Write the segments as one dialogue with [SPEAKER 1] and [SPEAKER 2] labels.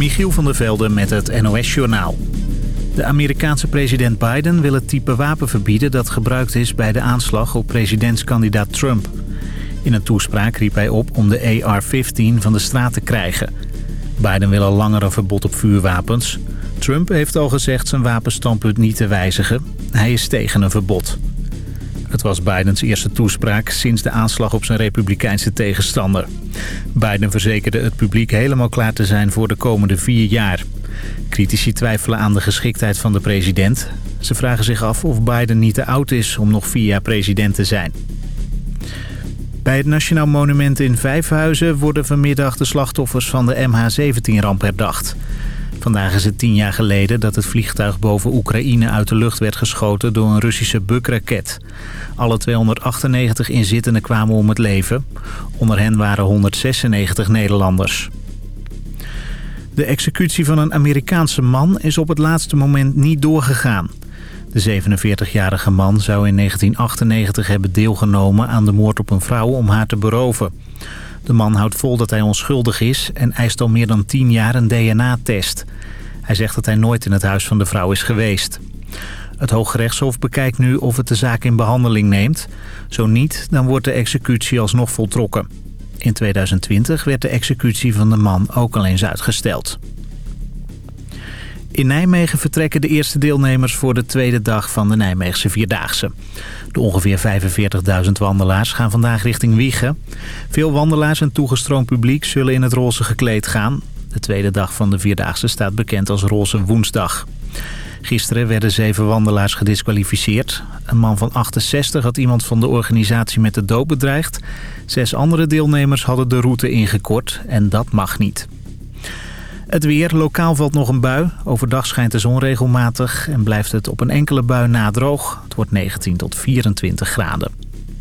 [SPEAKER 1] Michiel van der Velde met het NOS-journaal. De Amerikaanse president Biden wil het type wapen verbieden... dat gebruikt is bij de aanslag op presidentskandidaat Trump. In een toespraak riep hij op om de AR-15 van de straat te krijgen. Biden wil al langer een verbod op vuurwapens. Trump heeft al gezegd zijn wapenstandpunt niet te wijzigen. Hij is tegen een verbod. Het was Bidens eerste toespraak sinds de aanslag op zijn republikeinse tegenstander. Biden verzekerde het publiek helemaal klaar te zijn voor de komende vier jaar. Critici twijfelen aan de geschiktheid van de president. Ze vragen zich af of Biden niet te oud is om nog vier jaar president te zijn. Bij het Nationaal Monument in Vijfhuizen worden vanmiddag de slachtoffers van de MH17-ramp herdacht. Vandaag is het tien jaar geleden dat het vliegtuig boven Oekraïne uit de lucht werd geschoten door een Russische Buk-raket. Alle 298 inzittenden kwamen om het leven. Onder hen waren 196 Nederlanders. De executie van een Amerikaanse man is op het laatste moment niet doorgegaan. De 47-jarige man zou in 1998 hebben deelgenomen aan de moord op een vrouw om haar te beroven. De man houdt vol dat hij onschuldig is en eist al meer dan 10 jaar een DNA-test. Hij zegt dat hij nooit in het huis van de vrouw is geweest. Het Hooggerechtshof bekijkt nu of het de zaak in behandeling neemt. Zo niet, dan wordt de executie alsnog voltrokken. In 2020 werd de executie van de man ook al eens uitgesteld. In Nijmegen vertrekken de eerste deelnemers voor de tweede dag van de Nijmeegse Vierdaagse. De ongeveer 45.000 wandelaars gaan vandaag richting Wiegen. Veel wandelaars en toegestroomd publiek zullen in het roze gekleed gaan. De tweede dag van de Vierdaagse staat bekend als Roze Woensdag. Gisteren werden zeven wandelaars gedisqualificeerd. Een man van 68 had iemand van de organisatie met de dood bedreigd. Zes andere deelnemers hadden de route ingekort en dat mag niet. Het weer. Lokaal valt nog een bui. Overdag schijnt de zon regelmatig en blijft het op een enkele bui na droog. Het wordt 19 tot 24 graden.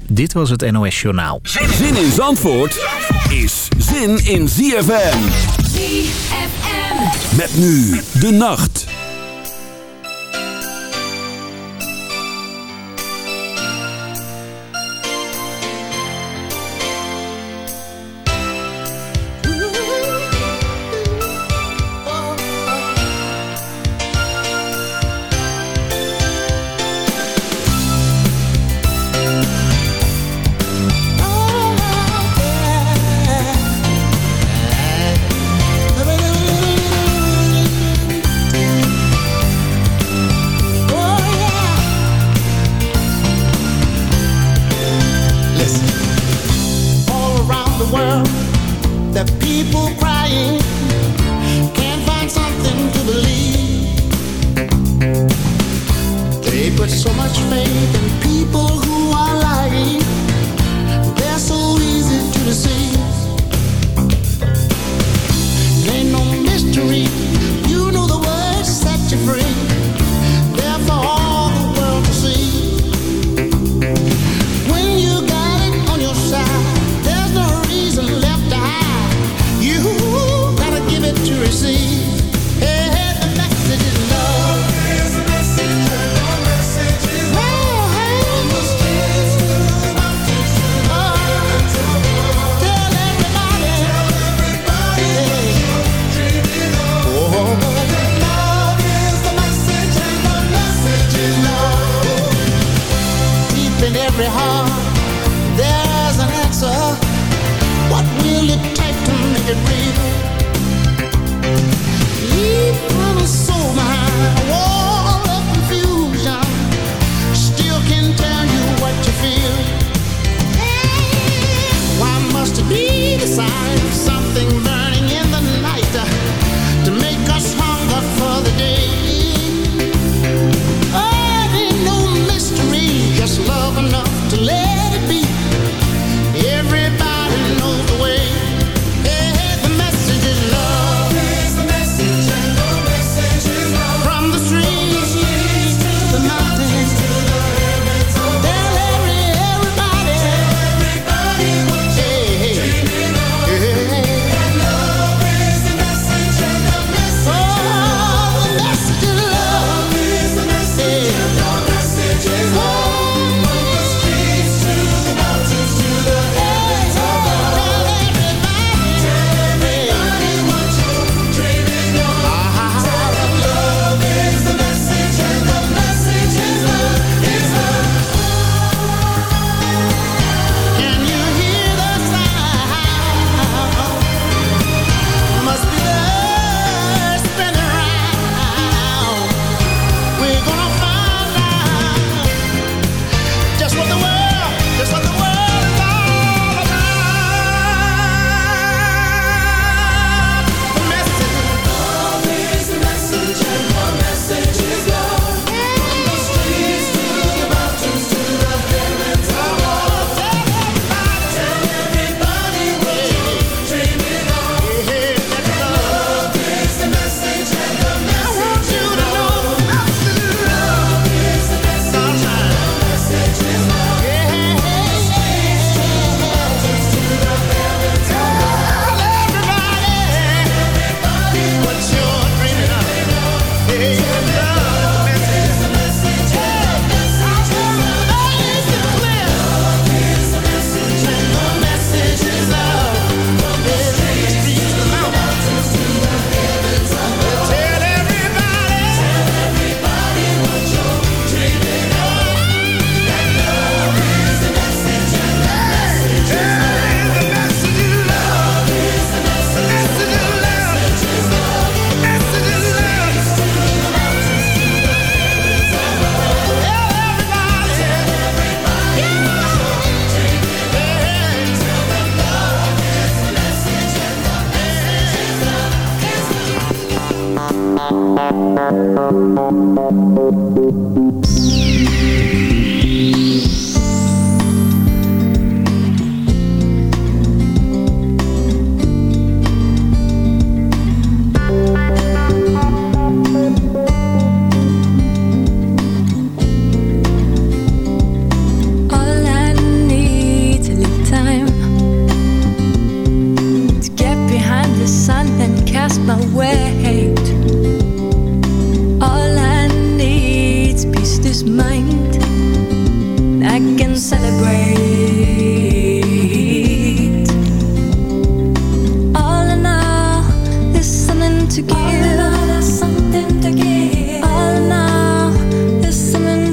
[SPEAKER 1] Dit was het NOS Journaal.
[SPEAKER 2] Zin in Zandvoort is zin in ZFM.
[SPEAKER 3] ZFM.
[SPEAKER 2] Met nu de nacht.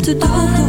[SPEAKER 3] to do.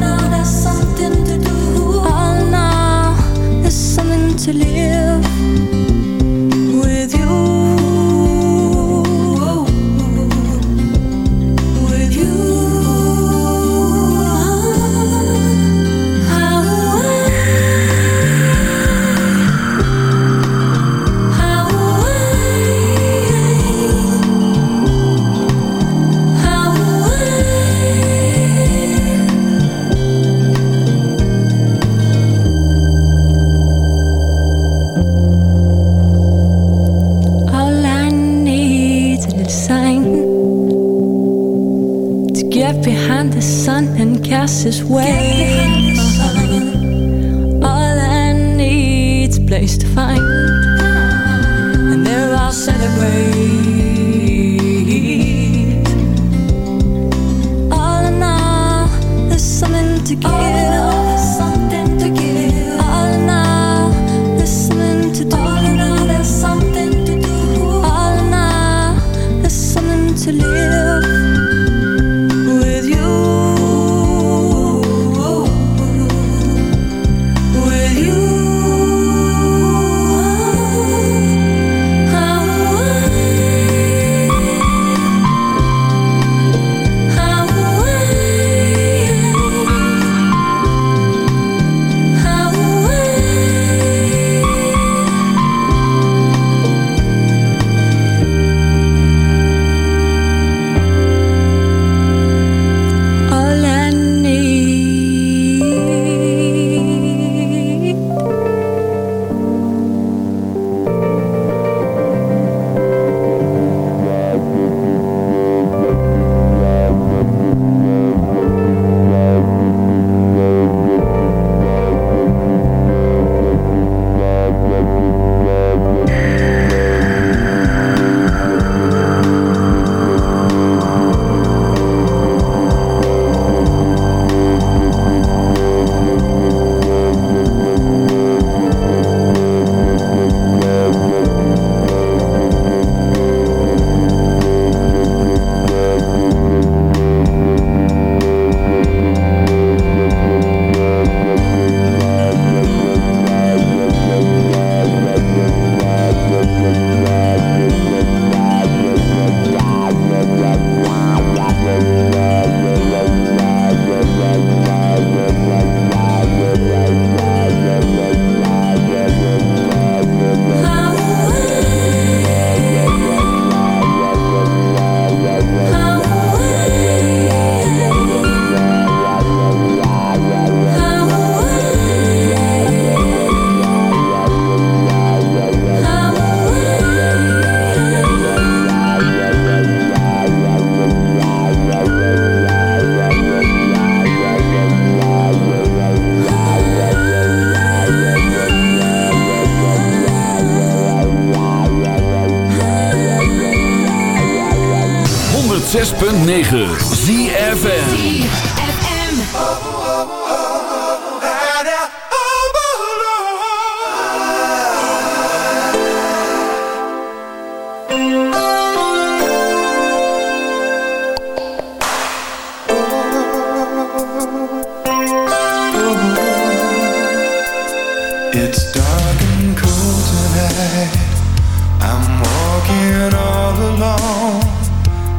[SPEAKER 4] walking all alone.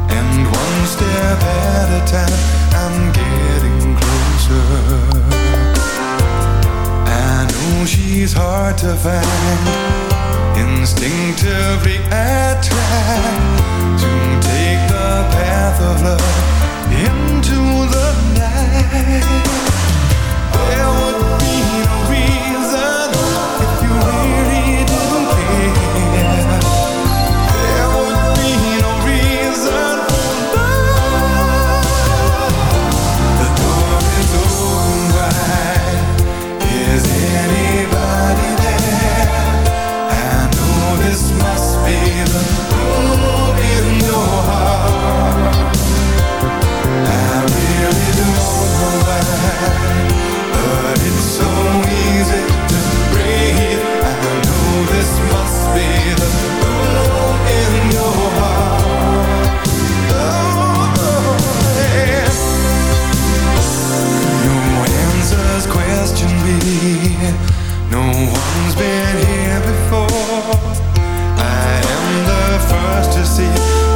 [SPEAKER 4] And one step at a time I'm getting closer. I know she's hard to find. Instinctively I try To take the
[SPEAKER 3] path
[SPEAKER 5] of love Into the night.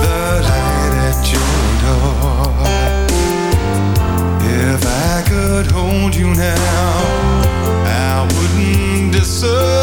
[SPEAKER 4] the light at your door. If I could hold you now, I wouldn't deserve.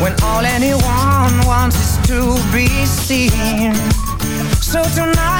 [SPEAKER 5] when all anyone wants is to be seen. So tonight,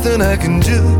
[SPEAKER 4] nothing I can do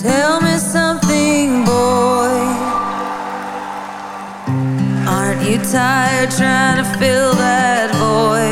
[SPEAKER 6] Tell me something, boy Aren't you tired trying to fill that void?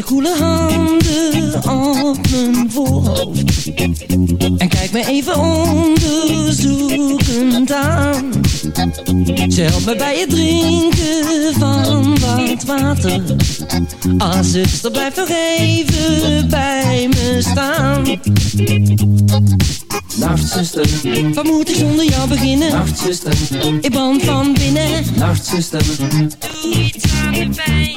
[SPEAKER 3] Haar koele handen op mijn voorhoofd. En kijkt me even onderzoekend aan. Ze helpt me bij het drinken van wat water. Ah zuster blijf nog even bij me staan.
[SPEAKER 7] Nachtzuster,
[SPEAKER 3] Wat moet ik zonder jou beginnen?
[SPEAKER 7] nachtzuster,
[SPEAKER 3] Ik brand van binnen.
[SPEAKER 7] Nachtzuster,
[SPEAKER 3] Doe iets aan de pijn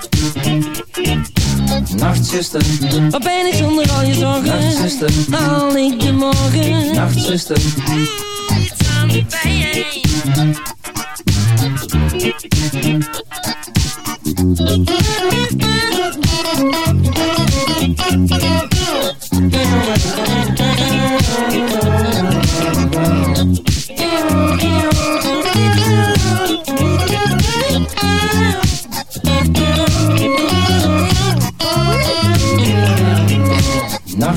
[SPEAKER 7] Nachtzuster,
[SPEAKER 3] Wat ben ik zonder al je zorgen?
[SPEAKER 7] Nachtzuster.
[SPEAKER 3] Haal ik de morgen?
[SPEAKER 7] nachtzuster,
[SPEAKER 3] iets aan de pijn.